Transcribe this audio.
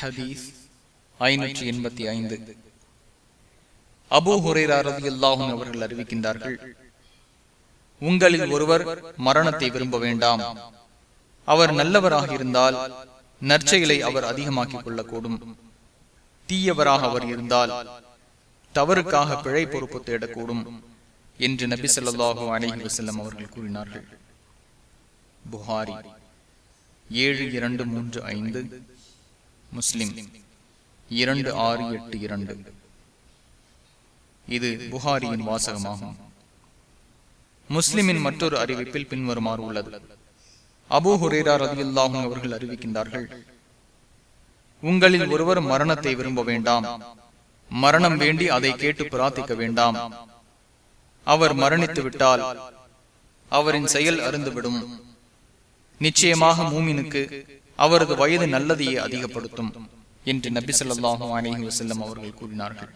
ஹதீஸ் ஐநூற்றி எண்பத்தி ஐந்து. அபு ஹுரேரா ரலியல்லாஹு அவர்கள் அறிவிக்கின்றார்கள் உங்களில் ஒருவர் மரணத்தை விரும்ப வேண்டாம். அவர் நல்லவராக இருந்தால் நற்செயலை அவர் அதிகமாக்கிக் கொள்ளக்கூடும். தீயவராக அவர் இருந்தால் தவறுக்காக பிழை பொறுப்பு தேடக்கூடும் என்று நபி ஸல்லல்லாஹு அலஹி வஸல்லம் அவர்கள் கூறினார்கள். புகாரி ஏழு இரண்டு மூன்று ஐந்து. முஸ்லிம். இரண்டு ஆறு எட்டு இரண்டு. இது புகாரியின் வாசகமாகும். முஸ்லிமின் மற்றொரு அறிவிப்பில் பின்வருமாறு உள்ளது. அபூ ஹுரேரா ரதியுல்லாஹும் அவர்கள் அறிவிக்கின்றார்கள் உங்களில் ஒருவர் மரணத்தை விரும்ப வேண்டாம். மரணம் வேண்டி அதை கேட்டு பிரார்த்திக்க வேண்டாம். அவர் மரணித்து விட்டால் அவரின் செயல் அருந்துவிடும் நிச்சயமாக மூமினுக்கு அவரது வயது நல்லதையே அதிகப்படுத்தும் என்று நபி சொல்லாஹு அலைஹி வசல்லம் அவர்கள் கூறினார்கள்.